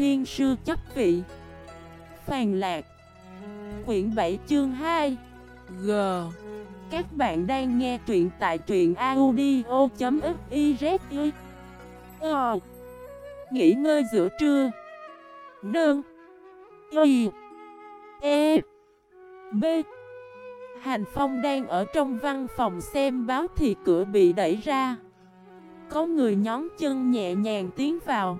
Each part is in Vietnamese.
thiên sư chấp vị. Phàn lạc. Quyển 7 chương 2 G. Các bạn đang nghe truyện tại truyện audio.xyz Ờ. Nghỉ ngơi giữa trưa. Nương Y. E. B. Hành Phong đang ở trong văn phòng xem báo thì cửa bị đẩy ra. Có người nhón chân nhẹ nhàng tiến vào.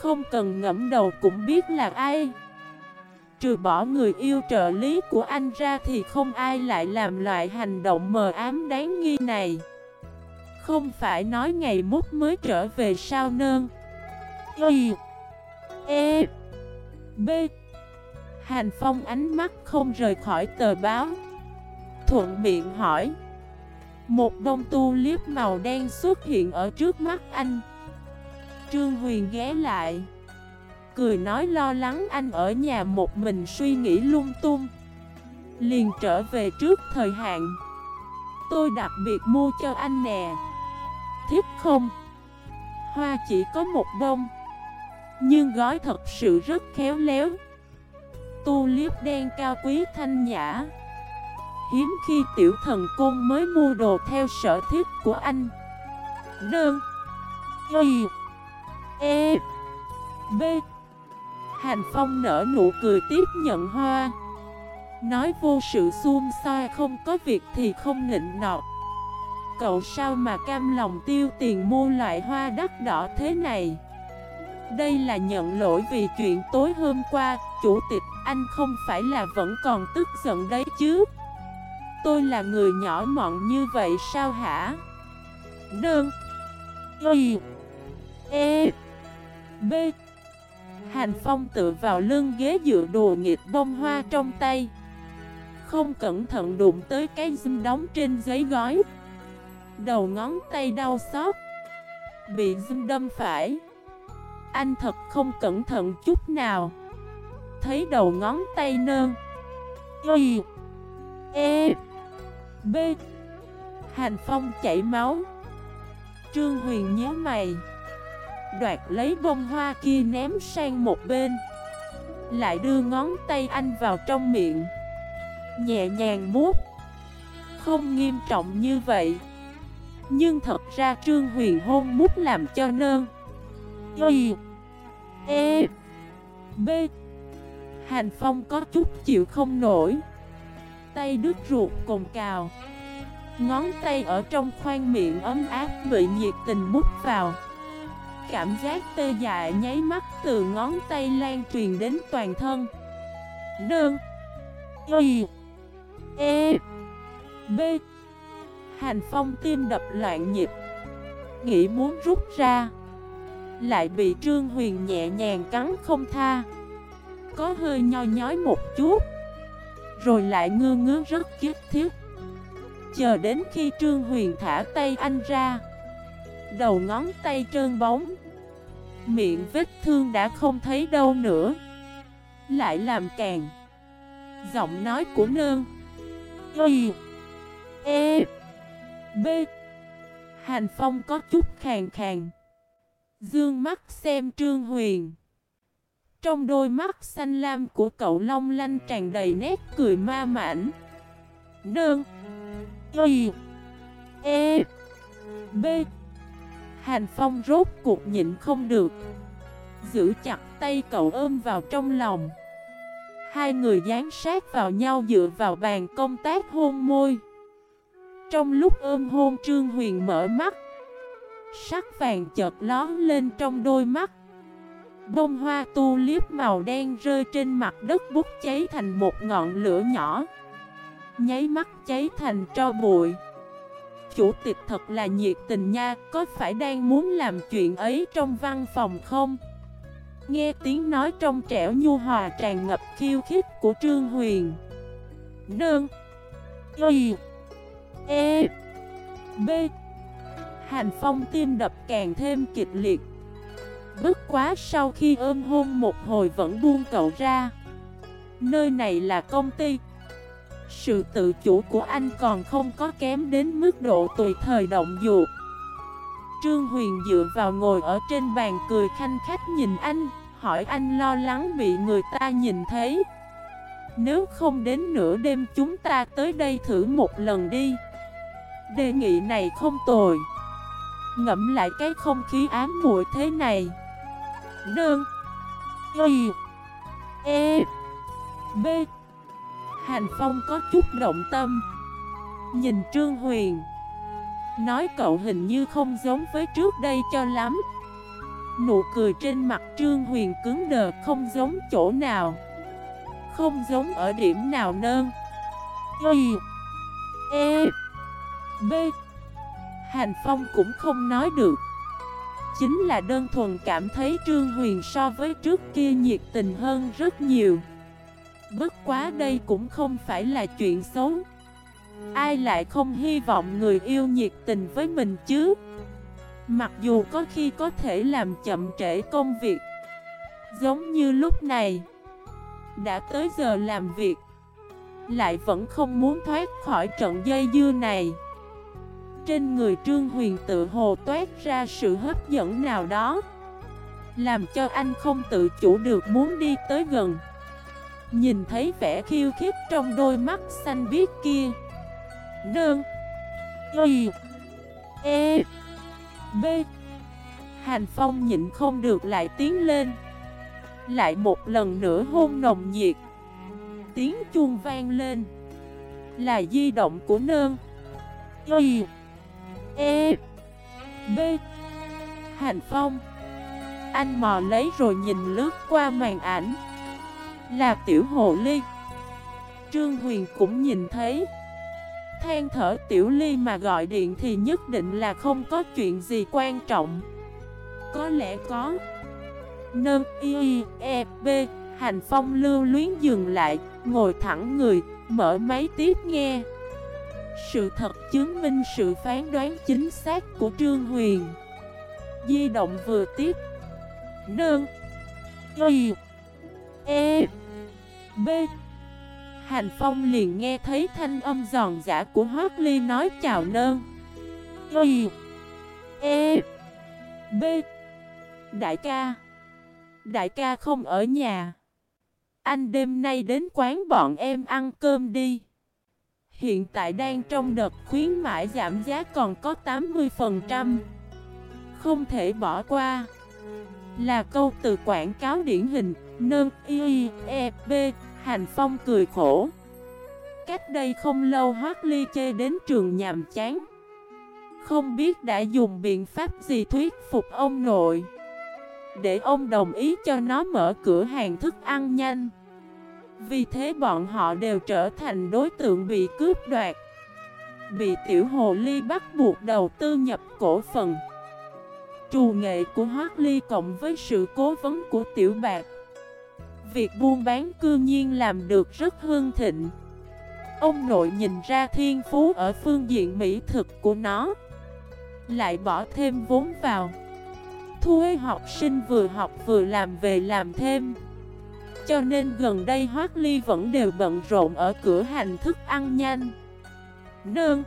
Không cần ngẫm đầu cũng biết là ai. Trừ bỏ người yêu trợ lý của anh ra thì không ai lại làm loại hành động mờ ám đáng nghi này. Không phải nói ngày mốt mới trở về sao nơn? Y E B. Hành Phong ánh mắt không rời khỏi tờ báo. Thuận miệng hỏi. Một đông tu liếp màu đen xuất hiện ở trước mắt anh. Trương Huyền ghé lại. Cười nói lo lắng anh ở nhà một mình suy nghĩ lung tung. Liền trở về trước thời hạn. Tôi đặc biệt mua cho anh nè. Thiếp không? Hoa chỉ có một bông Nhưng gói thật sự rất khéo léo. Tu liếp đen cao quý thanh nhã. Hiếm khi tiểu thần côn mới mua đồ theo sở thích của anh. Đơn. Y. E B. Hành Phong nở nụ cười tiếp nhận hoa. Nói vô sự xuông xoa không có việc thì không nịnh nọt. Cậu sao mà cam lòng tiêu tiền mua loại hoa đắt đỏ thế này? Đây là nhận lỗi vì chuyện tối hôm qua, Chủ tịch, anh không phải là vẫn còn tức giận đấy chứ? Tôi là người nhỏ mọn như vậy sao hả? Đơn, Y E. B. Hành Phong tựa vào lưng ghế dựa đồ nghịch bông hoa trong tay. Không cẩn thận đụng tới cái dâm đóng trên giấy gói. Đầu ngón tay đau xót. Bị dâm đâm phải. Anh thật không cẩn thận chút nào. Thấy đầu ngón tay nơn Y. E. B. Hành Phong chảy máu. Trương Huyền nhớ mày. Đoạt lấy bông hoa kia ném sang một bên. Lại đưa ngón tay anh vào trong miệng. Nhẹ nhàng mút. Không nghiêm trọng như vậy. Nhưng thật ra Trương Huyền hôn mút làm cho nơn. Y E B. Hành Phong có chút chịu không nổi. Tay đứt ruột cồn cào. Ngón tay ở trong khoang miệng ấm áp bị nhiệt tình mút vào. Cảm giác tê dại nháy mắt từ ngón tay lan truyền đến toàn thân. Đơn Y. E. B. Hành phong tim đập loạn nhịp. Nghĩ muốn rút ra. Lại bị Trương Huyền nhẹ nhàng cắn không tha. Có hơi nho nhói một chút. Rồi lại ngơ ngứa rất kiếp thiết. Chờ đến khi Trương Huyền thả tay anh ra Đầu ngón tay trơn bóng. Miệng vết thương đã không thấy đâu nữa. Lại làm càng. Giọng nói của nương. Y E B. Hành Phong có chút khàn khàn. Dương mắt xem Trương Huyền. Trong đôi mắt xanh lam của cậu long lanh tràn đầy nét cười ma mãnh. Nương, Y E B. Hàn Phong rốt cuộc nhịn không được. Giữ chặt tay cậu ôm vào trong lòng. Hai người dán sát vào nhau dựa vào bàn công tác hôn môi. Trong lúc ôm hôn Trương Huyền mở mắt, Sắc vàng chợt lón lên trong đôi mắt. Bông hoa tu liếp màu đen rơi trên mặt đất bút cháy thành một ngọn lửa nhỏ, Nháy mắt cháy thành tro bụi. Chủ tịch thật là nhiệt tình nha, Có phải đang muốn làm chuyện ấy trong văn phòng không? Nghe tiếng nói trong trẻo nhu hòa tràn ngập khiêu khích của Trương Huyền. Đơn Y. E. B. Hành phong tim đập càng thêm kịch liệt. Bất quá sau khi ôm hôn một hồi vẫn buông cậu ra. Nơi này là công ty sự tự chủ của anh còn không có kém đến mức độ tùy thời động dục Trương Huyền dựa vào ngồi ở trên bàn cười khanh khách nhìn anh, hỏi anh lo lắng bị người ta nhìn thấy. Nếu không đến nửa đêm chúng ta tới đây thử một lần đi. Đề nghị này không tồi. Ngẫm lại cái không khí ám muội thế này. Đơn. Y. E. B. Hành Phong có chút động tâm. Nhìn Trương Huyền. Nói cậu hình như không giống với trước đây cho lắm. Nụ cười trên mặt Trương Huyền cứng đờ không giống chỗ nào. Không giống ở điểm nào nơn. Y E B. Hành Phong cũng không nói được. Chính là đơn thuần cảm thấy Trương Huyền so với trước kia nhiệt tình hơn rất nhiều. Bất quá đây cũng không phải là chuyện xấu. Ai lại không hy vọng người yêu nhiệt tình với mình chứ? Mặc dù có khi có thể làm chậm trễ công việc. Giống như lúc này, Đã tới giờ làm việc, Lại vẫn không muốn thoát khỏi trận dây dưa này. Trên người Trương Huyền tự hồ toát ra sự hấp dẫn nào đó, Làm cho anh không tự chủ được muốn đi tới gần. Nhìn thấy vẻ khiêu khích trong đôi mắt xanh biếc kia. Nương. Y. E. B. Hành Phong nhịn không được lại tiến lên. Lại một lần nữa hôn nồng nhiệt. Tiếng chuông vang lên. Là di động của nơn Y. E. B. Hành Phong. Anh mò lấy rồi nhìn lướt qua màn ảnh. Là tiểu hồ ly. Trương Huyền cũng nhìn thấy. Than thở tiểu ly mà gọi điện thì nhất định là không có chuyện gì quan trọng. Có lẽ có. Nâng y e b, Hành phong lưu luyến dừng lại, Ngồi thẳng người, Mở máy tiếp nghe. Sự thật chứng minh sự phán đoán chính xác của Trương Huyền. Di động vừa tiếp. Nâng Y E B. Hành Phong liền nghe thấy thanh âm giòn giả của Hoác Ly nói chào nơn. Y. E. B. Đại ca. Đại ca không ở nhà. Anh đêm nay đến quán bọn em ăn cơm đi. Hiện tại đang trong đợt khuyến mãi giảm giá còn có 80% Không thể bỏ qua. Là câu từ quảng cáo điển hình Nâng y e b, Hành Phong cười khổ. Cách đây không lâu Hoác Ly chê đến trường nhàm chán. Không biết đã dùng biện pháp gì thuyết phục ông nội. Để ông đồng ý cho nó mở cửa hàng thức ăn nhanh. Vì thế bọn họ đều trở thành đối tượng bị cướp đoạt. Bị tiểu hồ ly bắt buộc đầu tư nhập cổ phần. Trù nghệ của Hoác Ly cộng với sự cố vấn của tiểu bạc. Việc buôn bán cư nhiên làm được rất hương thịnh. Ông nội nhìn ra thiên phú ở phương diện mỹ thực của nó, Lại bỏ thêm vốn vào. Thuê học sinh vừa học vừa làm về làm thêm. Cho nên gần đây Hoác Ly vẫn đều bận rộn ở cửa hành thức ăn nhanh. Nương,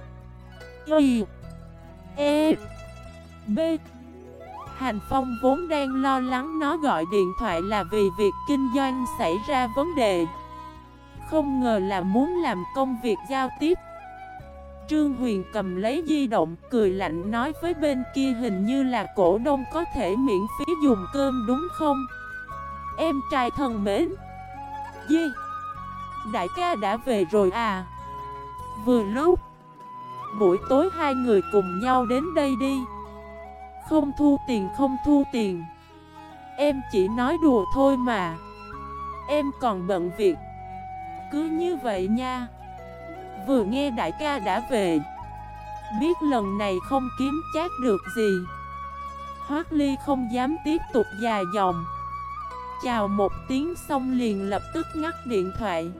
Y E B Hành Phong vốn đang lo lắng nó gọi điện thoại là vì việc kinh doanh xảy ra vấn đề. Không ngờ là muốn làm công việc giao tiếp. Trương Huyền cầm lấy di động, cười lạnh nói với bên kia hình như là cổ đông có thể miễn phí dùng cơm đúng không? Em trai thân mến. Di. Đại ca đã về rồi à? Vừa lúc, Buổi tối hai người cùng nhau đến đây đi không thu tiền, không thu tiền. Em chỉ nói đùa thôi mà. Em còn bận việc. Cứ như vậy nha. Vừa nghe đại ca đã về. Biết lần này không kiếm chát được gì. Hoác Ly không dám tiếp tục dài dòng. Chào một tiếng xong liền lập tức ngắt điện thoại.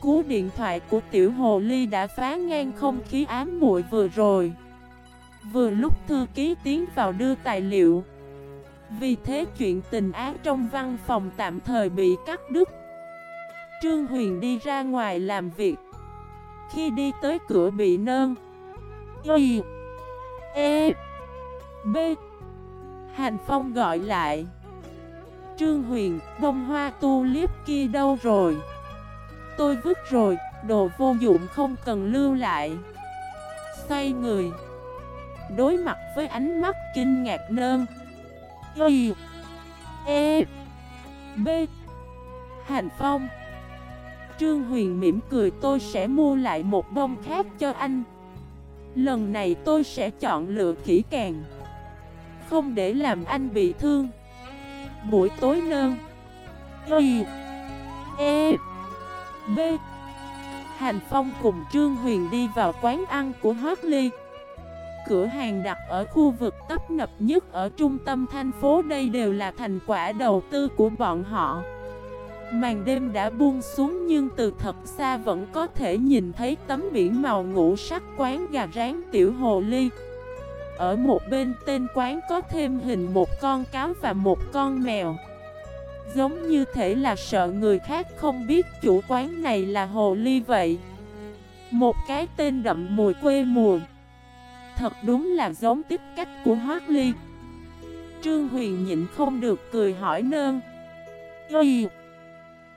Cú điện thoại của tiểu hồ ly đã phá ngang không khí ám muội vừa rồi. Vừa lúc thư ký tiến vào đưa tài liệu. Vì thế chuyện tình ác trong văn phòng tạm thời bị cắt đứt. Trương Huyền đi ra ngoài làm việc. Khi đi tới cửa bị nơn Y E B. Hành Phong gọi lại. Trương Huyền, bông hoa tulip kia đâu rồi? Tôi vứt rồi, đồ vô dụng không cần lưu lại. Xoay người. Đối mặt với ánh mắt kinh ngạc nơm. Y E B Hành Phong. Trương Huyền mỉm cười, tôi sẽ mua lại một bông khác cho anh. Lần này tôi sẽ chọn lựa kỹ càng. Không để làm anh bị thương. Buổi tối nơn Y E B Hành Phong cùng Trương Huyền đi vào quán ăn của Hoác Ly. Cửa hàng đặt ở khu vực tấp nập nhất ở trung tâm thành phố. Đây đều là thành quả đầu tư của bọn họ. Màn đêm đã buông xuống nhưng từ thật xa vẫn có thể nhìn thấy tấm biển màu ngũ sắc quán gà rán tiểu hồ ly. Ở một bên tên quán có thêm hình một con cáo và một con mèo. Giống như thể là sợ người khác không biết chủ quán này là hồ ly vậy. Một cái tên đậm mùi quê mùa. Thật đúng là giống tích cách của Hoác Ly. Trương Huyền nhịn không được cười hỏi nơn. Y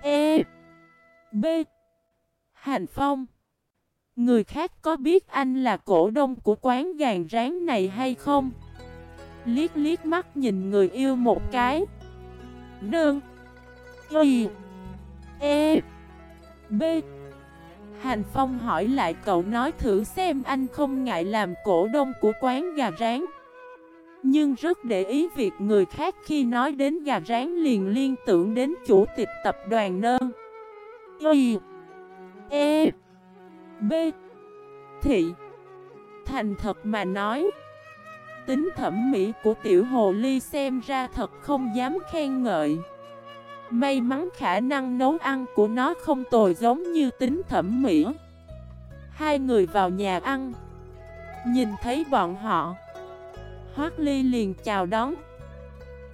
E B. Hành Phong. Người khác có biết anh là cổ đông của quán gàn rán này hay không? Liết liết mắt nhìn người yêu một cái. Nương. Y E B. Hành Phong hỏi lại cậu nói thử xem anh không ngại làm cổ đông của quán gà rán. Nhưng rất để ý việc người khác khi nói đến gà rán liền liên tưởng đến chủ tịch tập đoàn nơn. Y E B, Thị. Thành thật mà nói, Tính thẩm mỹ của tiểu hồ ly xem ra thật không dám khen ngợi. May mắn khả năng nấu ăn của nó không tồi giống như tính thẩm mỹ. Hai người vào nhà ăn. Nhìn thấy bọn họ, Hoác Ly liền chào đón.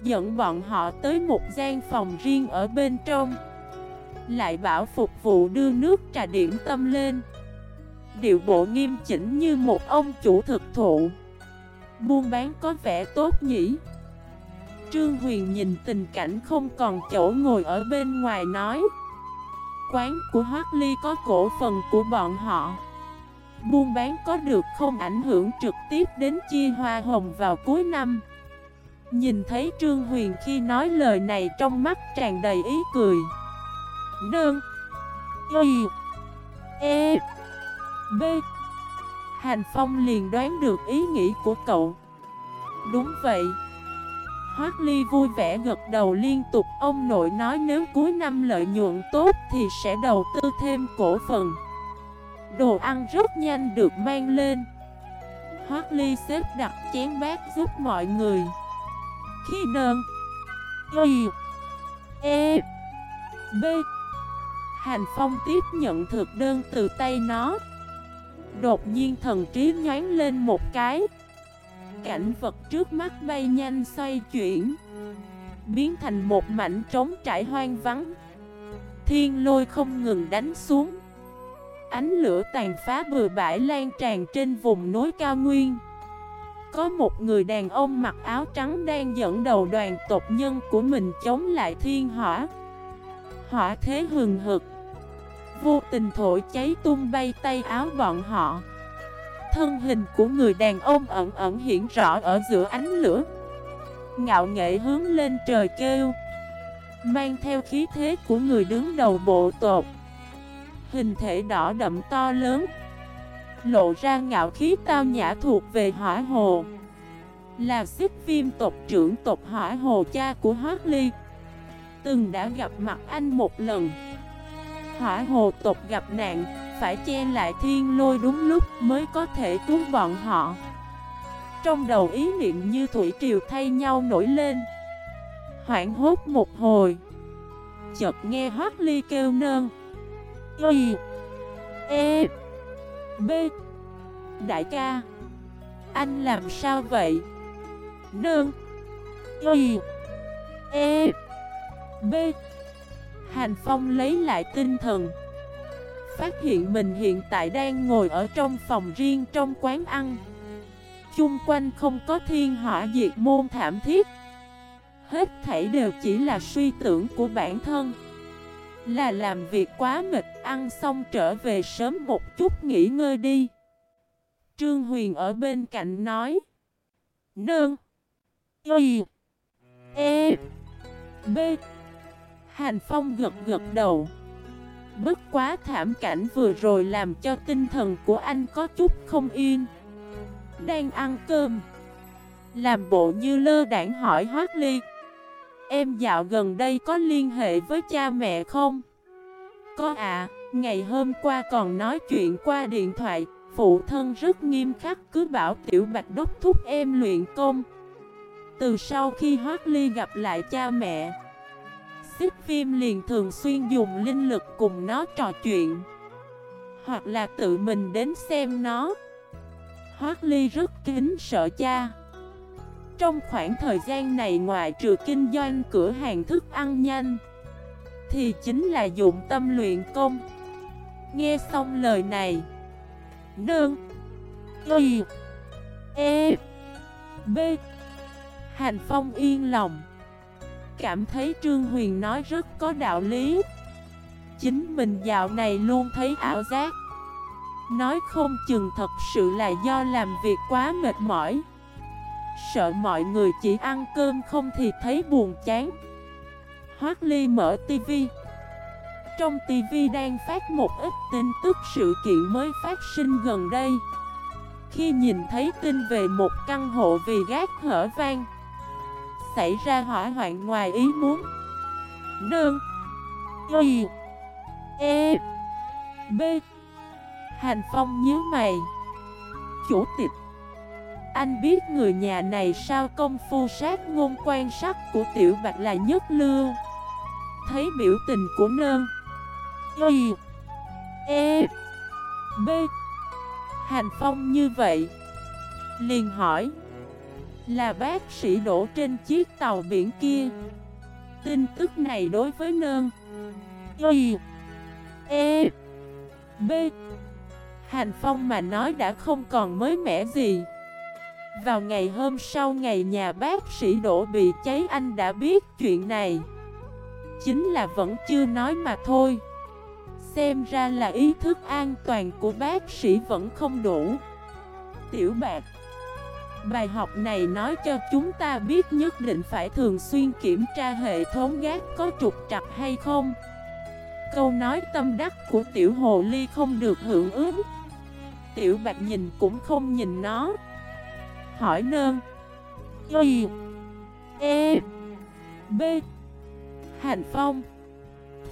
Dẫn bọn họ tới một gian phòng riêng ở bên trong. Lại bảo phục vụ đưa nước trà điểm tâm lên. Điệu bộ nghiêm chỉnh như một ông chủ thực thụ. Buôn bán có vẻ tốt nhỉ? Trương Huyền nhìn tình cảnh không còn chỗ ngồi ở bên ngoài nói. Quán của Hoác Ly có cổ phần của bọn họ. Buôn bán có được không ảnh hưởng trực tiếp đến chia hoa hồng vào cuối năm. Nhìn thấy Trương Huyền khi nói lời này trong mắt tràn đầy ý cười. Đơn. Y. E. B. Hành Phong liền đoán được ý nghĩ của cậu. Đúng vậy. Hoác Ly vui vẻ gật đầu liên tục. Ông nội nói nếu cuối năm lợi nhuận tốt thì sẽ đầu tư thêm cổ phần. Đồ ăn rất nhanh được mang lên. Hoác Ly xếp đặt chén bát giúp mọi người. Khi đơn Y. E. B. Hành Phong tiếp nhận thực đơn từ tay nó. Đột nhiên thần trí nhoáng lên một cái cảnh vật trước mắt bay nhanh xoay chuyển, Biến thành một mảnh trống trải hoang vắng. Thiên lôi không ngừng đánh xuống. Ánh lửa tàn phá bừa bãi lan tràn trên vùng núi cao nguyên. Có một người đàn ông mặc áo trắng đang dẫn đầu đoàn tộc nhân của mình chống lại thiên hỏa. Hỏa thế hừng hực. Vô tình thổi cháy tung bay tay áo bọn họ. Thân hình của người đàn ông ẩn ẩn hiện rõ ở giữa ánh lửa. Ngạo nghệ hướng lên trời kêu, Mang theo khí thế của người đứng đầu bộ tộc. Hình thể đỏ đậm to lớn, Lộ ra ngạo khí tao nhã thuộc về hỏa hồ. Là xích viêm tộc trưởng tộc hỏa hồ cha của Hoác Ly. Từng đã gặp mặt anh một lần. Hỏa hồ tộc gặp nạn phải che lại thiên lôi đúng lúc mới có thể cứu bọn họ. Trong đầu ý niệm như thủy triều thay nhau nổi lên. Hoảng hốt một hồi. Chợt nghe Hoác Ly kêu nơn. Y E B. Đại ca, Anh làm sao vậy? Nơn. Y E B. Hành Phong lấy lại tinh thần. Phát hiện mình hiện tại đang ngồi ở trong phòng riêng trong quán ăn. Chung quanh không có thiên hỏa diệt môn thảm thiết. Hết thảy đều chỉ là suy tưởng của bản thân. Là làm việc quá mệt, Ăn xong trở về sớm một chút nghỉ ngơi đi. Trương Huyền ở bên cạnh nói, Nương, Y E B. Hành Phong gật gật đầu. Bất quá thảm cảnh vừa rồi làm cho tinh thần của anh có chút không yên. Đang ăn cơm. Làm bộ như lơ đảng hỏi Hoác Ly. Em dạo gần đây có liên hệ với cha mẹ không? Có ạ, à, ngày hôm qua còn nói chuyện qua điện thoại. Phụ thân rất nghiêm khắc cứ bảo tiểu bạch đốc thúc em luyện công. Từ sau khi Hoác Ly gặp lại cha mẹ Xích phim liền thường xuyên dùng linh lực cùng nó trò chuyện. Hoặc là tự mình đến xem nó. Hoác Ly rất kính sợ cha. Trong khoảng thời gian này ngoài trừ kinh doanh cửa hàng thức ăn nhanh, Thì chính là dụng tâm luyện công. Nghe xong lời này, Nương, Y E B, Hành Phong yên lòng. Cảm thấy Trương Huyền nói rất có đạo lý. Chính mình dạo này luôn thấy ảo giác. Nói không chừng thật sự là do làm việc quá mệt mỏi. Sợ mọi người chỉ ăn cơm không thì thấy buồn chán. Hoác Ly mở tivi Trong tivi đang phát một ít tin tức sự kiện mới phát sinh gần đây. Khi nhìn thấy tin về một căn hộ vì gác hở vang xảy ra hỏa hoạn ngoài ý muốn. Đơn Y. E. B. Hành Phong nhớ mày. Chủ tịch. Anh biết người nhà này sao công phu sát ngôn quan sắc của Tiểu Bạch là nhất lưu. Thấy biểu tình của nơn Y. E. B. Hành Phong như vậy. Liền hỏi là bác sĩ đổ trên chiếc tàu biển kia. Tin tức này đối với nơn. Y. E. B. Hành Phong mà nói đã không còn mới mẻ gì. Vào ngày hôm sau ngày nhà bác sĩ đổ bị cháy, anh đã biết chuyện này. Chính là vẫn chưa nói mà thôi. Xem ra là ý thức an toàn của bác sĩ vẫn không đủ. Tiểu bạc Bài học này nói cho chúng ta biết nhất định phải thường xuyên kiểm tra hệ thống gác có trục trặc hay không. Câu nói tâm đắc của tiểu hồ ly không được hưởng ứng. Tiểu bạch nhìn cũng không nhìn nó. Hỏi nơn. Y. E. B. Hành Phong.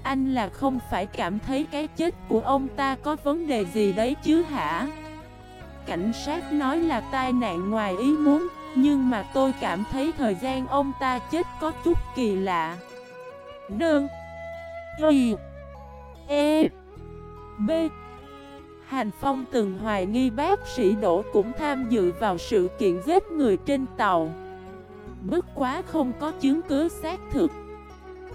Anh là không phải cảm thấy cái chết của ông ta có vấn đề gì đấy chứ hả? Cảnh sát nói là tai nạn ngoài ý muốn, Nhưng mà tôi cảm thấy thời gian ông ta chết có chút kỳ lạ. Đơn. Y. E. B. Hành Phong từng hoài nghi bác sĩ Đỗ cũng tham dự vào sự kiện giết người trên tàu. Bất quá không có chứng cứ xác thực.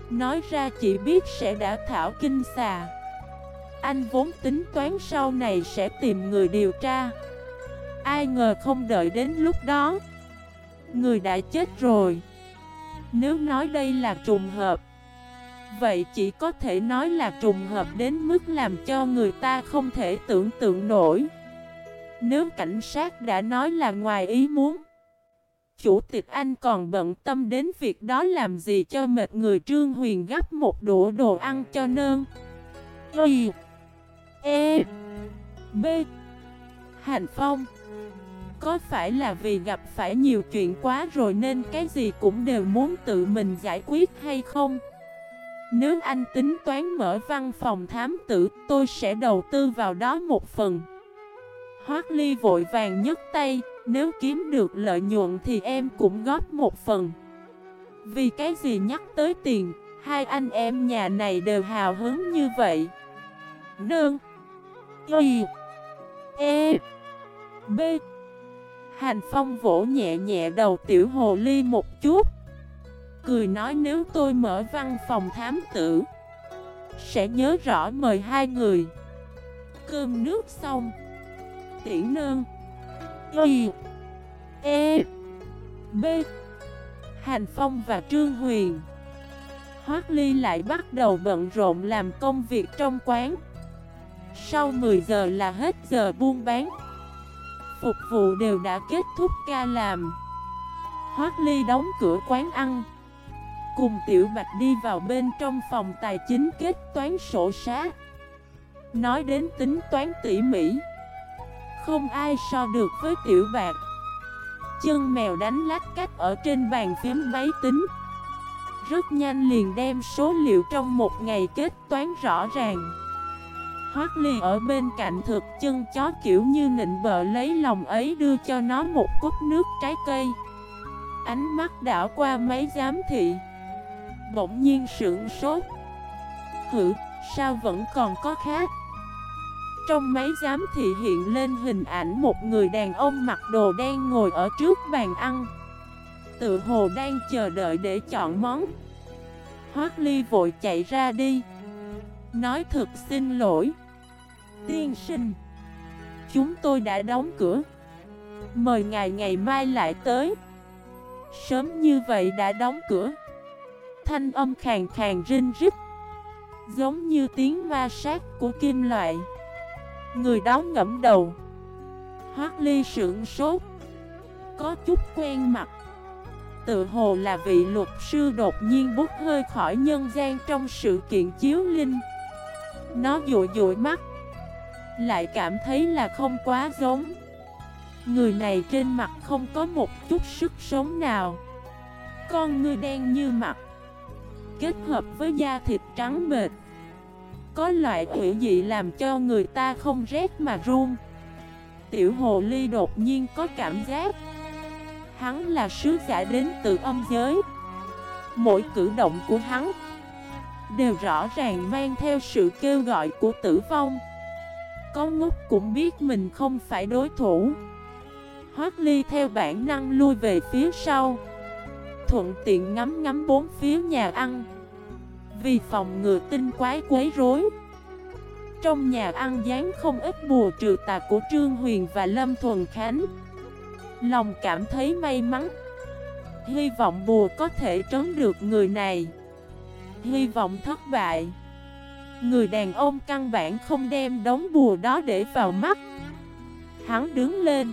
Nói ra chỉ biết sẽ đã thảo kinh xà. Anh vốn tính toán sau này sẽ tìm người điều tra. Ai ngờ không đợi đến lúc đó, Người đã chết rồi. Nếu nói đây là trùng hợp, Vậy chỉ có thể nói là trùng hợp đến mức làm cho người ta không thể tưởng tượng nổi. Nếu cảnh sát đã nói là ngoài ý muốn, Chủ tịch Anh còn bận tâm đến việc đó làm gì cho mệt người Trương Huyền gấp một đũa đồ ăn cho nơn. Y E B Hành Phong có phải là vì gặp phải nhiều chuyện quá rồi nên cái gì cũng đều muốn tự mình giải quyết hay không? Nếu anh tính toán mở văn phòng thám tử, tôi sẽ đầu tư vào đó một phần. Hoác Ly vội vàng nhấc tay, nếu kiếm được lợi nhuận thì em cũng góp một phần. Vì cái gì nhắc tới tiền, hai anh em nhà này đều hào hứng như vậy. Nương Y E B Hành Phong vỗ nhẹ nhẹ đầu tiểu hồ ly một chút. Cười nói nếu tôi mở văn phòng thám tử Sẽ nhớ rõ mời hai người. Cơm nước xong Tiễn Nương, Y E B. Hành Phong và Trương Huyền Hoác Ly lại bắt đầu bận rộn làm công việc trong quán. Sau 10 giờ là hết giờ buôn bán. Phục vụ đều đã kết thúc ca làm. Hoác Ly đóng cửa quán ăn. Cùng Tiểu Bạch đi vào bên trong phòng tài chính kết toán sổ sát Nói đến tính toán tỉ mỉ. Không ai so được với Tiểu Bạch. Chân mèo đánh lách cách ở trên bàn phím máy tính. Rất nhanh liền đem số liệu trong một ngày kết toán rõ ràng. Hoác ly ở bên cạnh thực chân chó kiểu như nịnh bợ lấy lòng ấy đưa cho nó một cốc nước trái cây. Ánh mắt đảo qua mấy giám thị. Bỗng nhiên sưởng sốt. Hử, sao vẫn còn có khác? Trong mấy giám thị hiện lên hình ảnh một người đàn ông mặc đồ đen ngồi ở trước bàn ăn. Tự hồ đang chờ đợi để chọn món. Hoác ly vội chạy ra đi. Nói thật xin lỗi. Tiên sinh, Chúng tôi đã đóng cửa. Mời ngài ngày mai lại tới. Sớm như vậy đã đóng cửa. Thanh âm khàn khàn rinh rít, Giống như tiếng ma sát của kim loại. Người đó ngẫm đầu. Hoác ly sưởng sốt. Có chút quen mặt. Tự hồ là vị luật sư đột nhiên bút hơi khỏi nhân gian trong sự kiện chiếu linh. Nó dụi dụi mắt. Lại cảm thấy là không quá giống. Người này trên mặt không có một chút sức sống nào. Con ngươi đen như mặt. Kết hợp với da thịt trắng bệt Có loại quỷ dị làm cho người ta không rét mà run. Tiểu hồ ly đột nhiên có cảm giác. Hắn là sứ giả đến từ âm giới. Mỗi cử động của hắn Đều rõ ràng mang theo sự kêu gọi của tử vong. Có ngốc cũng biết mình không phải đối thủ. Hoác ly theo bản năng lui về phía sau, Thuận tiện ngắm ngắm bốn phía nhà ăn. Vì phòng ngừa tinh quái quấy rối, Trong nhà ăn dán không ít bùa trừ tà của Trương Huyền và Lâm Thuần Khánh. Lòng cảm thấy may mắn, Hy vọng bùa có thể trấn được người này. Hy vọng thất bại. Người đàn ông căn bản không đem đống bùa đó để vào mắt. Hắn đứng lên,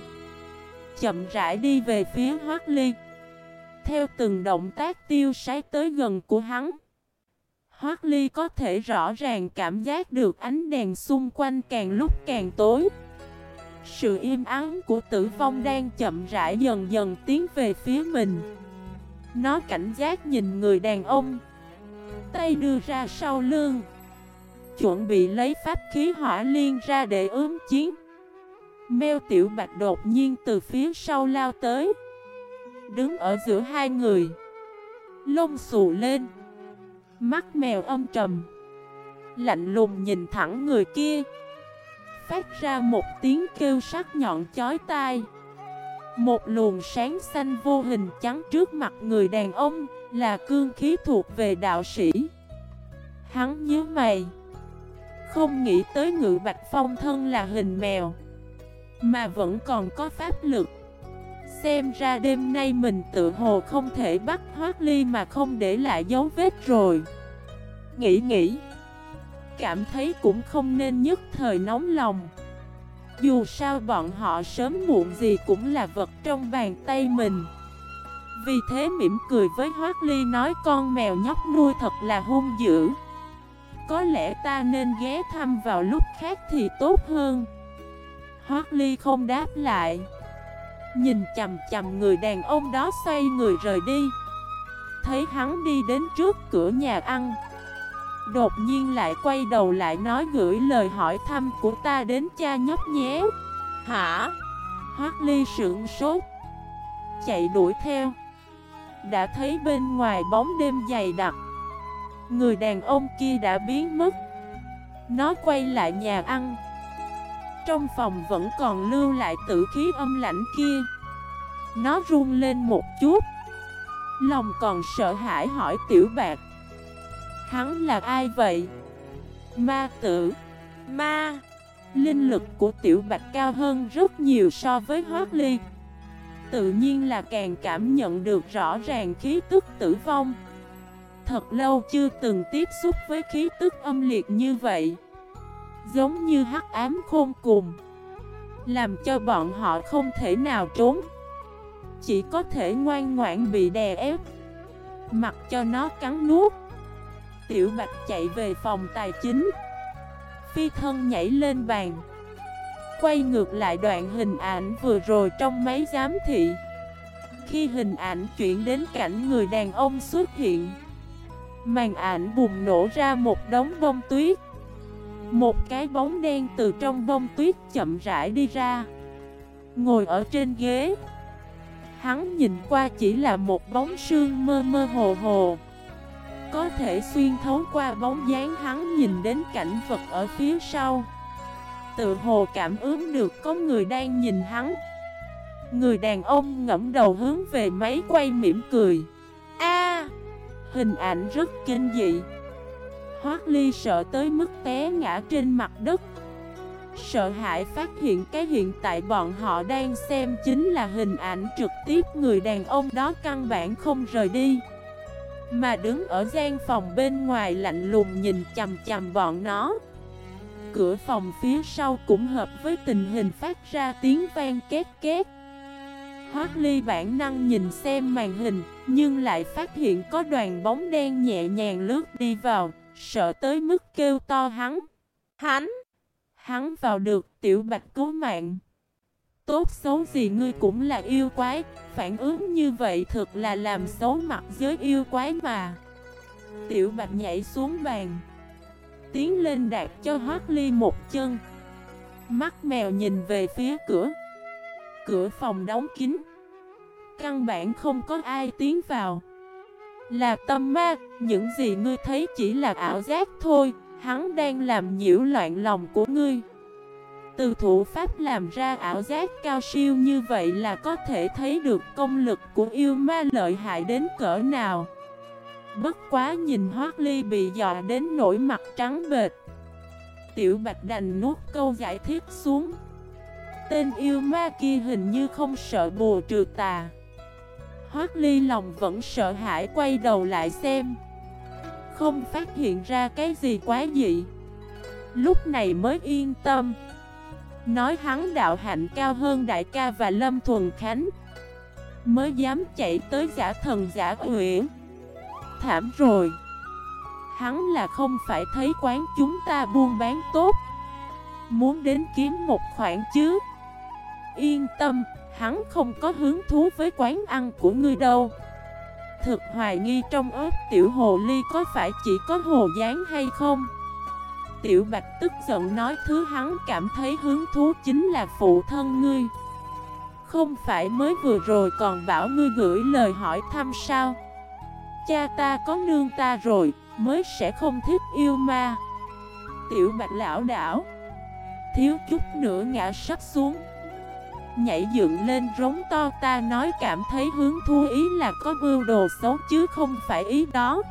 Chậm rãi đi về phía Hoác Ly Theo từng động tác tiêu sái tới gần của hắn, Hoác Ly có thể rõ ràng cảm giác được ánh đèn xung quanh càng lúc càng tối. Sự im ắng của tử vong đang chậm rãi dần dần tiến về phía mình. Nó cảnh giác nhìn người đàn ông, Tay đưa ra sau lưng. Chuẩn bị lấy pháp khí hỏa liên ra để ướm chiến. Mèo tiểu bạch đột nhiên từ phía sau lao tới. Đứng ở giữa hai người. Lông xù lên. Mắt mèo âm trầm. Lạnh lùng nhìn thẳng người kia. Phát ra một tiếng kêu sắc nhọn chói tai. Một luồng sáng xanh vô hình trắng trước mặt người đàn ông Là cương khí thuộc về đạo sĩ. Hắn nhớ mày. Không nghĩ tới ngự bạch phong thân là hình mèo, Mà vẫn còn có pháp lực. Xem ra đêm nay mình tự hồ không thể bắt hoác ly mà không để lại dấu vết rồi. Nghĩ nghĩ, cảm thấy cũng không nên nhất thời nóng lòng. Dù sao bọn họ sớm muộn gì cũng là vật trong bàn tay mình. Vì thế mỉm cười với Hoác Ly nói con mèo nhóc nuôi thật là hung dữ. Có lẽ ta nên ghé thăm vào lúc khác thì tốt hơn. Hoác Ly không đáp lại. Nhìn chầm chầm người đàn ông đó xoay người rời đi. Thấy hắn đi đến trước cửa nhà ăn. Đột nhiên lại quay đầu lại nói gửi lời hỏi thăm của ta đến cha nhóc nhé. Hả? Hoác ly sượng sốt. Chạy đuổi theo. Đã thấy bên ngoài bóng đêm dày đặc. Người đàn ông kia đã biến mất. Nó quay lại nhà ăn. Trong phòng vẫn còn lưu lại tử khí âm lạnh kia. Nó run lên một chút. Lòng còn sợ hãi hỏi tiểu bạc. Hắn là ai vậy? Ma tử. Ma. Linh lực của tiểu bạch cao hơn rất nhiều so với Hoác Ly. Tự nhiên là càng cảm nhận được rõ ràng khí tức tử vong. Thật lâu chưa từng tiếp xúc với khí tức âm liệt như vậy. Giống như hắc ám khôn cùng. Làm cho bọn họ không thể nào trốn. Chỉ có thể ngoan ngoãn bị đè ép. Mặc cho nó cắn nuốt. Tiểu Bạch chạy về phòng tài chính. Phi thân nhảy lên bàn. Quay ngược lại đoạn hình ảnh vừa rồi trong máy giám thị. Khi hình ảnh chuyển đến cảnh người đàn ông xuất hiện Màn ảnh bùng nổ ra một đống bông tuyết. Một cái bóng đen từ trong bông tuyết chậm rãi đi ra. Ngồi ở trên ghế. Hắn nhìn qua chỉ là một bóng sương mơ mơ hồ hồ. Có thể xuyên thấu qua bóng dáng hắn nhìn đến cảnh vật ở phía sau. Tự hồ cảm ứng được có người đang nhìn hắn. Người đàn ông ngẫm đầu hướng về máy quay mỉm cười. Hình ảnh rất kinh dị. Hoác ly sợ tới mức té ngã trên mặt đất. Sợ hãi phát hiện cái hiện tại bọn họ đang xem chính là hình ảnh trực tiếp người đàn ông đó căn bản không rời đi. Mà đứng ở gian phòng bên ngoài lạnh lùng nhìn chầm chầm bọn nó. Cửa phòng phía sau cũng hợp với tình hình phát ra tiếng vang két két. Hoác ly bản năng nhìn xem màn hình, Nhưng lại phát hiện có đoàn bóng đen nhẹ nhàng lướt đi vào, Sợ tới mức kêu to hắn. Hắn! Hắn vào được, tiểu bạch cứu mạng. Tốt xấu gì ngươi cũng là yêu quái, Phản ứng như vậy thực là làm xấu mặt giới yêu quái mà. Tiểu bạch nhảy xuống bàn. Tiến lên đạt cho Hoác Ly một chân. Mắt mèo nhìn về phía cửa. Cửa phòng đóng kín. Căn bản không có ai tiến vào. Là tâm ma, Những gì ngươi thấy chỉ là ảo giác thôi. Hắn đang làm nhiễu loạn lòng của ngươi. Từ thủ pháp làm ra ảo giác cao siêu như vậy là có thể thấy được công lực của yêu ma lợi hại đến cỡ nào. Bất quá nhìn Hoác Ly bị dọa đến nổi mặt trắng bệt Tiểu Bạch đành nuốt câu giải thích xuống. Tên yêu ma kia hình như không sợ bùa trừ tà. Hoác Ly lòng vẫn sợ hãi quay đầu lại xem. Không phát hiện ra cái gì quá dị. Lúc này mới yên tâm. Nói hắn đạo hạnh cao hơn đại ca và Lâm Thuần Khánh. Mới dám chạy tới giả thần giả uyển thảm rồi. Hắn là không phải thấy quán chúng ta buôn bán tốt. Muốn đến kiếm một khoản chứ? Yên tâm, hắn không có hứng thú với quán ăn của ngươi đâu. Thực hoài nghi trong ớt tiểu hồ ly có phải chỉ có hồ dáng hay không? Tiểu bạch tức giận nói thứ hắn cảm thấy hứng thú chính là phụ thân ngươi. Không phải mới vừa rồi còn bảo ngươi gửi lời hỏi thăm sao? Cha ta có nương ta rồi, mới sẽ không thích yêu ma. Tiểu bạch lão đảo. Thiếu chút nữa ngã sắp xuống. Nhảy dựng lên rống to, ta nói cảm thấy hướng thú ý là có mưu đồ xấu chứ không phải ý đó.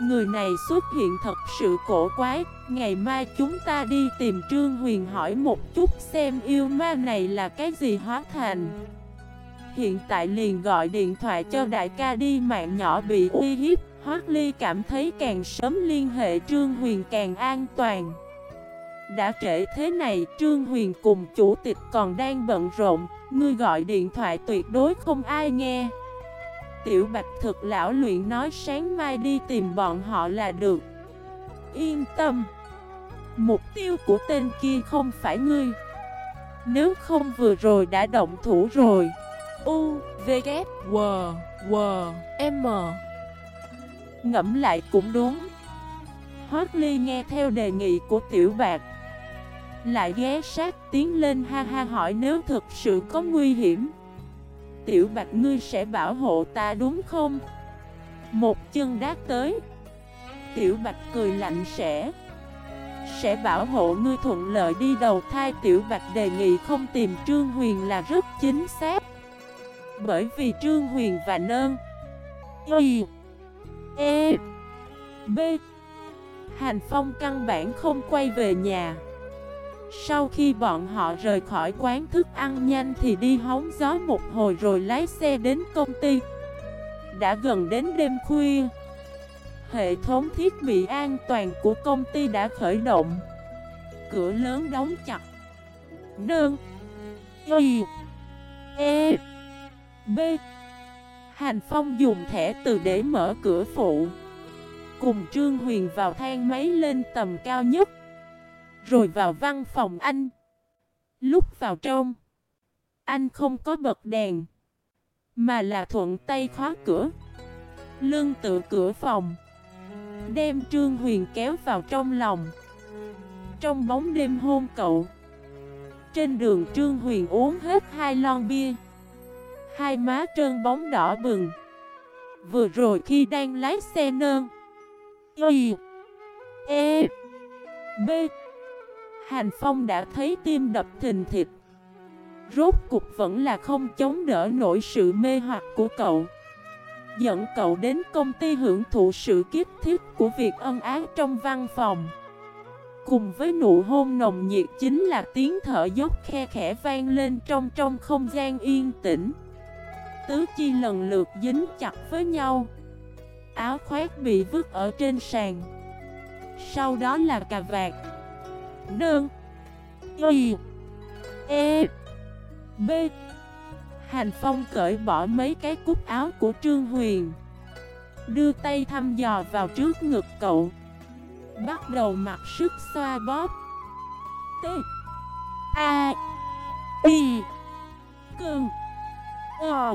Người này xuất hiện thật sự cổ quái, Ngày mai chúng ta đi tìm Trương Huyền hỏi một chút xem yêu ma này là cái gì hóa thành. Hiện tại liền gọi điện thoại cho đại ca đi, mạng nhỏ bị uy hiếp, Hoác Ly cảm thấy càng sớm liên hệ Trương Huyền càng an toàn. Đã trễ thế này Trương Huyền cùng chủ tịch còn đang bận rộn. Ngươi gọi điện thoại tuyệt đối không ai nghe. Tiểu Bạch thực lão luyện nói sáng mai đi tìm bọn họ là được. Yên tâm. Mục tiêu của tên kia không phải ngươi. Nếu không vừa rồi đã động thủ rồi. U, V, K, W, W, M. Ngẫm lại cũng đúng. Hót Ly nghe theo đề nghị của Tiểu Bạc lại ghé sát tiến lên ha ha hỏi nếu thực sự có nguy hiểm. Tiểu bạch ngươi sẽ bảo hộ ta đúng không? Một chân đát tới. Tiểu Bạch cười lạnh sẽ. Sẽ bảo hộ ngươi thuận lợi đi đầu thai. Tiểu Bạch đề nghị không tìm Trương Huyền là rất chính xác. Bởi vì Trương Huyền và Nơn. Y. E. B. Hành Phong căn bản không quay về nhà. Sau khi bọn họ rời khỏi quán thức ăn nhanh thì đi hóng gió một hồi rồi lái xe đến công ty. Đã gần đến đêm khuya, Hệ thống thiết bị an toàn của công ty đã khởi động. Cửa lớn đóng chặt. Nương. Y. E. B. Hành Phong dùng thẻ từ để mở cửa phụ. Cùng Trương Huyền vào thang máy lên tầm cao nhất. Rồi vào văn phòng anh. Lúc vào trong, Anh không có bật đèn, Mà là thuận tay khóa cửa. Lưng tự cửa phòng, Đem Trương Huyền kéo vào trong lòng. Trong bóng đêm hôn cậu, Trên đường Trương Huyền uống hết hai lon bia. Hai má trơn bóng đỏ bừng. Vừa rồi khi đang lái xe nơn, Y E B Hành Phong đã thấy tim đập thình thịt Rốt cục vẫn là không chống đỡ nổi sự mê hoặc của cậu. Dẫn cậu đến công ty hưởng thụ sự kiếp thiết của việc ân ái trong văn phòng. Cùng với nụ hôn nồng nhiệt chính là tiếng thở dốc khe khẽ vang lên trong trong không gian yên tĩnh. Tứ chi lần lượt dính chặt với nhau. Áo khoét bị vứt ở trên sàn. Sau đó là cà vạt. Đơn Y E B. Hành Phong cởi bỏ mấy cái cúc áo của Trương Huyền, Đưa tay thăm dò vào trước ngực cậu, Bắt đầu mặc sức xoa bóp. T, A Y Cơn O,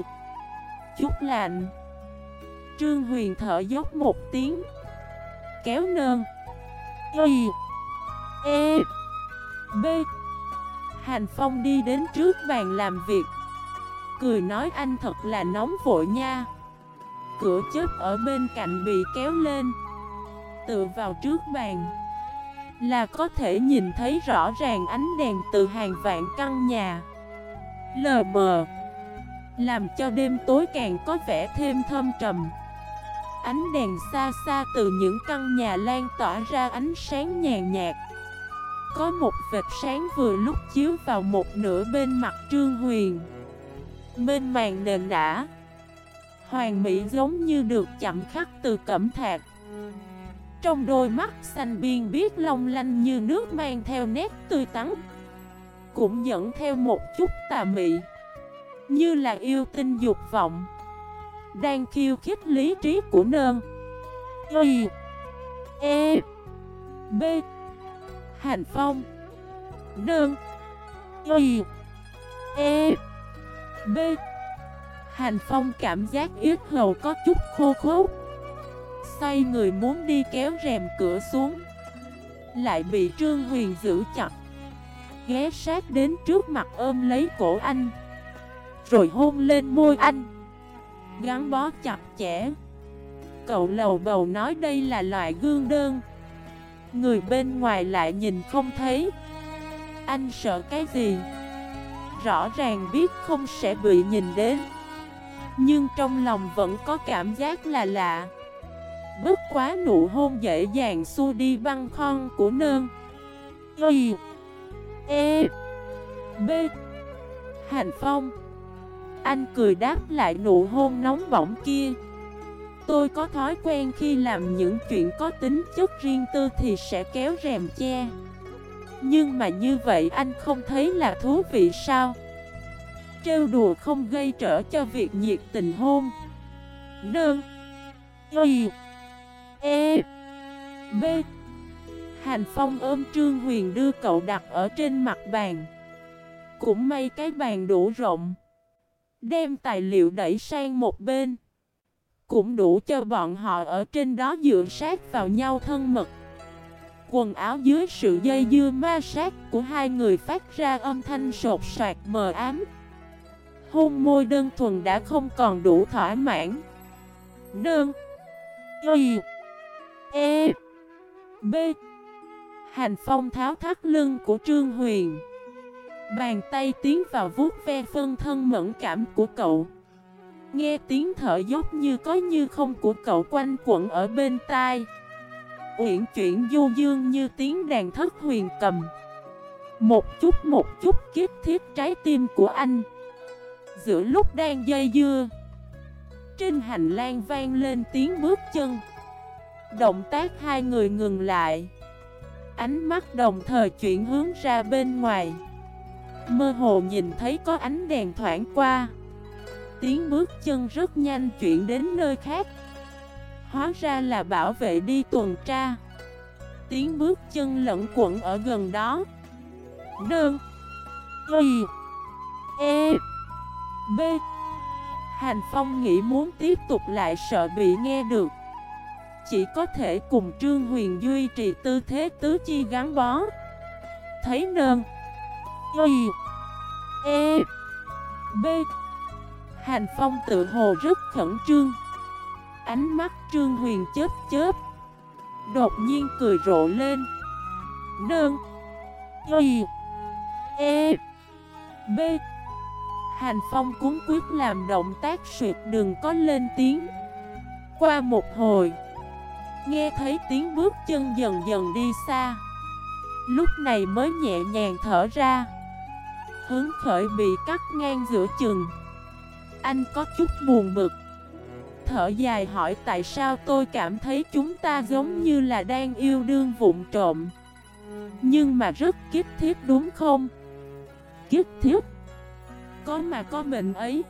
Chút lạnh. Trương Huyền thở dốc một tiếng, Kéo nơn Y E B. Hành Phong đi đến trước bàn làm việc. Cười nói anh thật là nóng vội nha. Cửa chớp ở bên cạnh bị kéo lên. Tựa vào trước bàn. Là có thể nhìn thấy rõ ràng ánh đèn từ hàng vạn căn nhà. Lờ mờ Làm cho đêm tối càng có vẻ thêm thâm trầm. Ánh đèn xa xa từ những căn nhà lan tỏa ra ánh sáng nhàn nhạt. Có một vệt sáng vừa lúc chiếu vào một nửa bên mặt Trương Huyền. Mênh màng nền đã Hoàng mỹ giống như được chậm khắc từ cẩm thạc. Trong đôi mắt xanh biên biết long lanh như nước mang theo nét tươi tắn, Cũng dẫn theo một chút tà mị, Như là yêu tinh dục vọng, Đang khiêu khích lý trí của nơn. Y E B. Hành phong. Nương. Y. E. B. Hành Phong cảm giác yết hầu có chút khô khốc. Xoay người muốn đi kéo rèm cửa xuống. Lại bị Trương Huyền giữ chặt. Ghé sát đến trước mặt ôm lấy cổ anh. Rồi hôn lên môi anh. Gắn bó chặt chẽ. Cậu lầu bầu nói đây là loại gương đơn. Người bên ngoài lại nhìn không thấy. Anh sợ cái gì? Rõ ràng biết không sẽ bị nhìn đến. Nhưng trong lòng vẫn có cảm giác là lạ. Bất quá nụ hôn dễ dàng xua đi băng khon của nơn Y E B. Hành Phong. Anh cười đáp lại nụ hôn nóng bỏng kia. Tôi có thói quen khi làm những chuyện có tính chất riêng tư thì sẽ kéo rèm che. Nhưng mà như vậy anh không thấy là thú vị sao? Trêu đùa không gây trở cho việc nhiệt tình hôn. Đơn Y. E. B. Hành Phong ôm Trương Huyền đưa cậu đặt ở trên mặt bàn. Cũng may cái bàn đủ rộng. Đem tài liệu đẩy sang một bên. Cũng đủ cho bọn họ ở trên đó dựa sát vào nhau thân mật. Quần áo dưới sự dây dưa ma sát của hai người phát ra âm thanh sột soạt mờ ám. Hôn môi đơn thuần đã không còn đủ thỏa mãn. Đơn Y. E. B. Hành phong tháo thắt lưng của Trương Huyền. Bàn tay tiến vào vuốt ve phân thân mẫn cảm của cậu. Nghe tiếng thở dốc như có như không của cậu quanh quẩn ở bên tai. Uyển chuyển du dương như tiếng đàn thất huyền cầm. Một chút một chút kiếp thiết trái tim của anh. Giữa lúc đang dây dưa, Trên hành lang vang lên tiếng bước chân. Động tác hai người ngừng lại. Ánh mắt đồng thời chuyển hướng ra bên ngoài. Mơ hồ nhìn thấy có ánh đèn thoảng qua. Tiếng bước chân rất nhanh chuyển đến nơi khác. Hóa ra là bảo vệ đi tuần tra. Tiếng bước chân lẫn quẩn ở gần đó. Đơn. Y. E. B. Hành Phong nghĩ muốn tiếp tục lại sợ bị nghe được. Chỉ có thể cùng Trương Huyền duy trì tư thế tứ chi gắn bó. Thấy nơn. Y. E. B. Hành Phong tự hồ rất khẩn trương. Ánh mắt Trương Huyền chớp chớp. Đột nhiên cười rộ lên. Nương, Y. E. B. Hành Phong cuốn quyết làm động tác suyệt đừng có lên tiếng. Qua một hồi Nghe thấy tiếng bước chân dần dần đi xa. Lúc này mới nhẹ nhàng thở ra. Hướng khởi bị cắt ngang giữa chừng. Anh có chút buồn bực. Thở dài hỏi tại sao tôi cảm thấy chúng ta giống như là đang yêu đương vụn trộm. Nhưng mà rất kiếp thiết đúng không? Kiếp thiết? Có mà có mình ấy.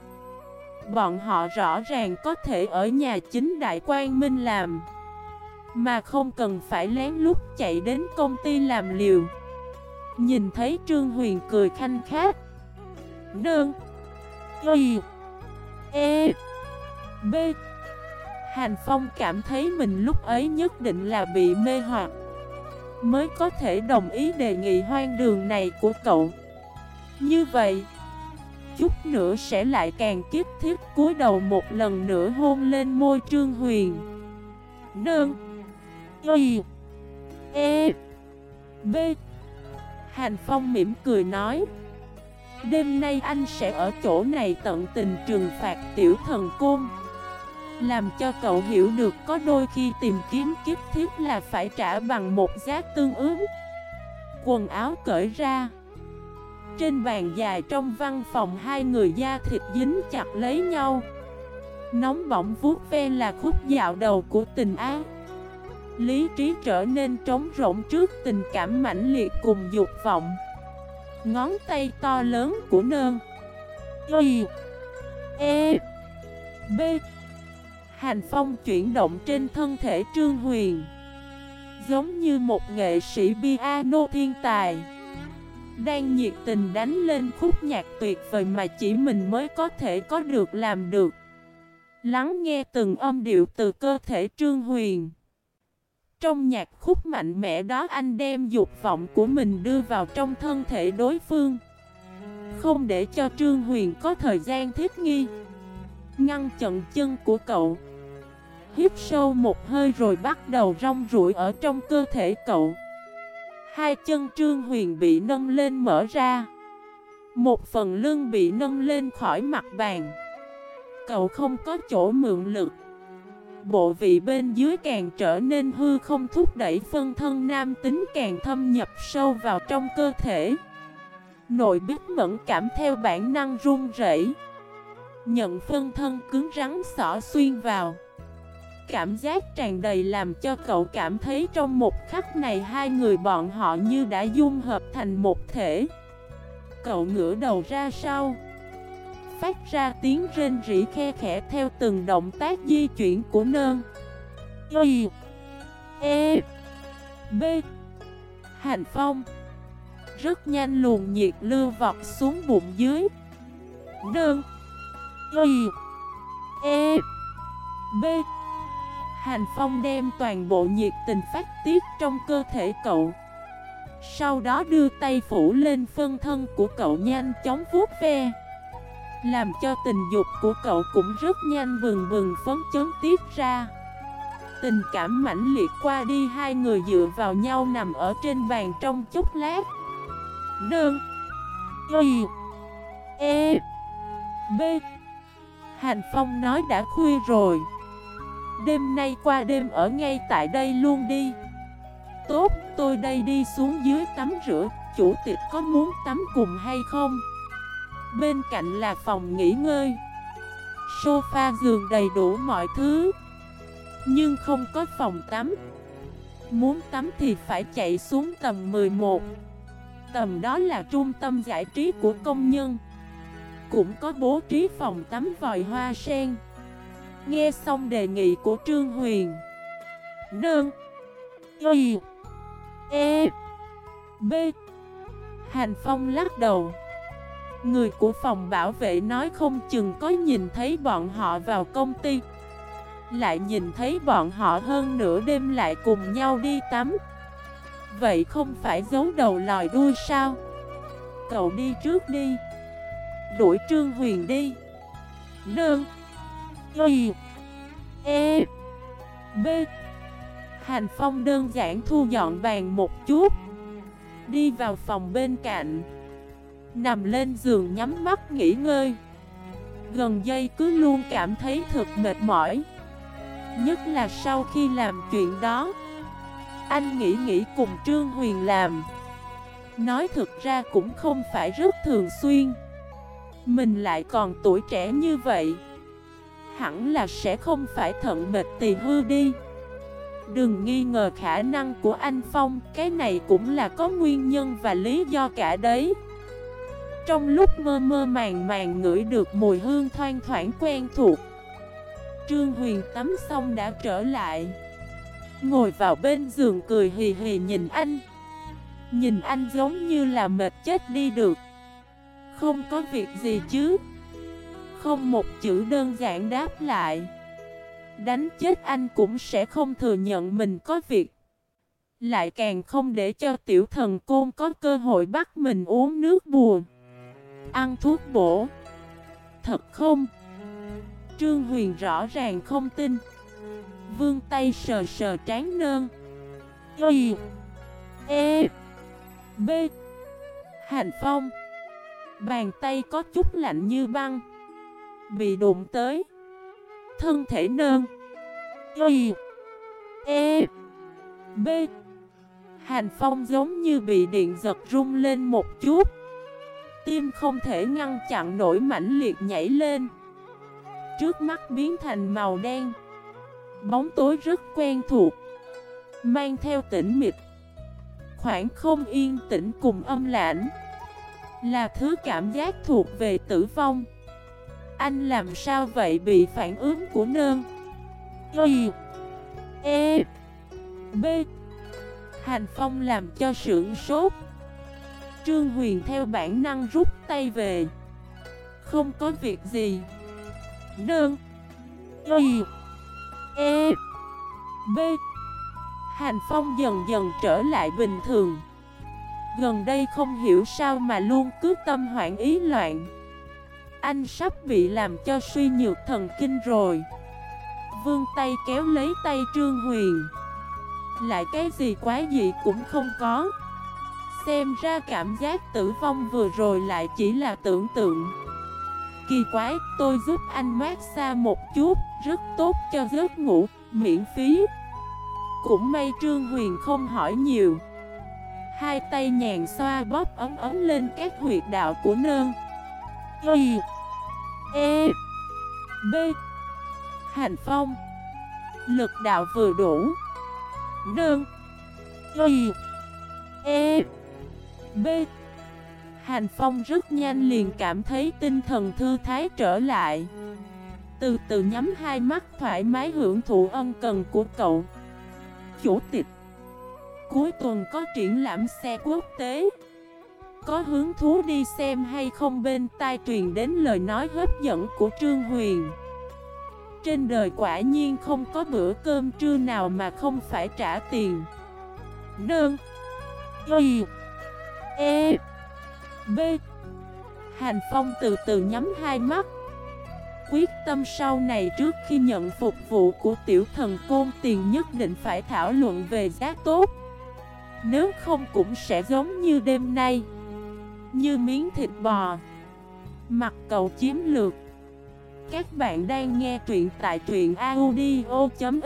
Bọn họ rõ ràng có thể ở nhà chính đại quan minh làm. Mà không cần phải lén lút chạy đến công ty làm liều. Nhìn thấy Trương Huyền cười khanh khát Đơn Y E B. Hành Phong cảm thấy mình lúc ấy nhất định là bị mê hoặc. Mới có thể đồng ý đề nghị hoang đường này của cậu. Như vậy, Chút nữa sẽ lại càng kiếp thiết cúi đầu một lần nữa hôn lên môi Trương Huyền. Đơn. Y. E. B. Hành Phong mỉm cười nói. Đêm nay anh sẽ ở chỗ này tận tình trừng phạt tiểu thần côn. Làm cho cậu hiểu được có đôi khi tìm kiếm kiếp thiết là phải trả bằng một giá tương ứng. Quần áo cởi ra. Trên bàn dài trong văn phòng hai người da thịt dính chặt lấy nhau. Nóng bỏng vuốt ve là khúc dạo đầu của tình ác Lý trí trở nên trống rỗng trước tình cảm mãnh liệt cùng dục vọng. Ngón tay to lớn của nơn Y E B. Hành phong chuyển động trên thân thể Trương Huyền. Giống như một nghệ sĩ piano thiên tài. Đang nhiệt tình đánh lên khúc nhạc tuyệt vời mà chỉ mình mới có thể có được làm được. Lắng nghe từng âm điệu từ cơ thể Trương Huyền trong nhạc khúc mạnh mẽ đó anh đem dục vọng của mình đưa vào trong thân thể đối phương. Không để cho Trương Huyền có thời gian thiết nghi. Ngăn chặn chân của cậu. Hiếp sâu một hơi rồi bắt đầu rong rủi ở trong cơ thể cậu. Hai chân Trương Huyền bị nâng lên mở ra. Một phần lưng bị nâng lên khỏi mặt bàn. Cậu không có chỗ mượn lực. Bộ vị bên dưới càng trở nên hư không thúc đẩy phân thân nam tính càng thâm nhập sâu vào trong cơ thể. Nội bích mẫn cảm theo bản năng run rẩy. Nhận phân thân cứng rắn xỏ xuyên vào. Cảm giác tràn đầy làm cho cậu cảm thấy trong một khắc này hai người bọn họ như đã dung hợp thành một thể. Cậu ngửa đầu ra sau phát ra tiếng rên rỉ khe khẽ theo từng động tác di chuyển của nơn. Y E B. Hành phong. Rất nhanh luồng nhiệt lưu vọt xuống bụng dưới. Nơn. Y E B. Hành phong đem toàn bộ nhiệt tình phát tiết trong cơ thể cậu. Sau đó đưa tay phủ lên phân thân của cậu nhanh chóng vuốt ve làm cho tình dục của cậu cũng rất nhanh bừng bừng phấn chấn tiết ra. Tình cảm mãnh liệt qua đi hai người dựa vào nhau nằm ở trên bàn trong chốc lát. Đơn Y. E. B. Hành Phong nói đã khuya rồi. Đêm nay qua đêm ở ngay tại đây luôn đi. Tốt, tôi đây đi xuống dưới tắm rửa. Chủ tịch có muốn tắm cùng hay không? Bên cạnh là phòng nghỉ ngơi, Sofa giường đầy đủ mọi thứ. Nhưng không có phòng tắm. Muốn tắm thì phải chạy xuống tầng 11 Tầng đó là trung tâm giải trí của công nhân. Cũng có bố trí phòng tắm vòi hoa sen. Nghe xong đề nghị của Trương Huyền. Nương. Y. E. B. Hành Phong lắc đầu. Người của phòng bảo vệ nói không chừng có nhìn thấy bọn họ vào công ty. Lại nhìn thấy bọn họ hơn nửa đêm lại cùng nhau đi tắm. Vậy không phải giấu đầu lòi đuôi sao? Cậu đi trước đi. Đuổi Trương Huyền đi. Nương. Y. E. B. Hành Phong đơn giản thu dọn bàn một chút. Đi vào phòng bên cạnh. Nằm lên giường nhắm mắt nghỉ ngơi. Gần dây cứ luôn cảm thấy thật mệt mỏi. Nhất là sau khi làm chuyện đó. Anh nghĩ nghĩ cùng Trương Huyền làm. Nói thực ra cũng không phải rất thường xuyên. Mình lại còn tuổi trẻ như vậy. Hẳn là sẽ không phải thận mệt tì hư đi. Đừng nghi ngờ khả năng của anh Phong, Cái này cũng là có nguyên nhân và lý do cả đấy. Trong lúc mơ mơ màng màng ngửi được mùi hương thoang thoảng quen thuộc, Trương Huyền tắm xong đã trở lại. Ngồi vào bên giường cười hì hì nhìn anh. Nhìn anh giống như là mệt chết đi được. Không có việc gì chứ? Không một chữ đơn giản đáp lại. Đánh chết anh cũng sẽ không thừa nhận mình có việc. Lại càng không để cho tiểu thần côn có cơ hội bắt mình uống nước buồn. Ăn thuốc bổ. Thật không? Trương Huyền rõ ràng không tin. Vương tay sờ sờ trán nơn. Y E B. Hành phong. Bàn tay có chút lạnh như băng. Bị đụng tới. Thân thể nơn. Y E B. Hành phong giống như bị điện giật rung lên một chút. Tim không thể ngăn chặn nổi mãnh liệt nhảy lên. Trước mắt biến thành màu đen. Bóng tối rất quen thuộc. Mang theo tĩnh mịch. Khoảng không yên tĩnh cùng âm lãnh. Là thứ cảm giác thuộc về tử vong. Anh làm sao vậy bị phản ứng của nơn? Y E B. Hành Phong làm cho sưởng sốt. Trương Huyền theo bản năng rút tay về. Không có việc gì. Đơn. Y. E. B. Hành Phong dần dần trở lại bình thường. Gần đây không hiểu sao mà luôn cứ tâm hoảng ý loạn. Anh sắp bị làm cho suy nhược thần kinh rồi. Vương tay kéo lấy tay Trương Huyền. Lại cái gì quá dị cũng không có. Xem ra cảm giác tử vong vừa rồi lại chỉ là tưởng tượng. Kỳ quái, tôi giúp anh mát xa một chút Rất tốt cho giấc ngủ, miễn phí. Cũng may Trương Huyền không hỏi nhiều. Hai tay nhàn xoa bóp ấm ấm lên các huyệt đạo của nơn. Y E B. Hành phong. Lực đạo vừa đủ. Đơn Y E. B. Hành phong rất nhanh liền cảm thấy tinh thần thư thái trở lại. Từ từ nhắm hai mắt thoải mái hưởng thụ ân cần của cậu. Chủ tịch, Cuối tuần có triển lãm xe quốc tế. Có hứng thú đi xem hay không bên tai truyền đến lời nói hấp dẫn của Trương Huyền. Trên đời quả nhiên không có bữa cơm trưa nào mà không phải trả tiền. Nương, Y. E B. Hành Phong từ từ nhắm hai mắt. Quyết tâm sau này trước khi nhận phục vụ của tiểu thần côn tiền nhất định phải thảo luận về giá tốt. Nếu không cũng sẽ giống như đêm nay. Như miếng thịt bò. Mặt cầu chiếm lược. Các bạn đang nghe truyện tại truyện audio.fif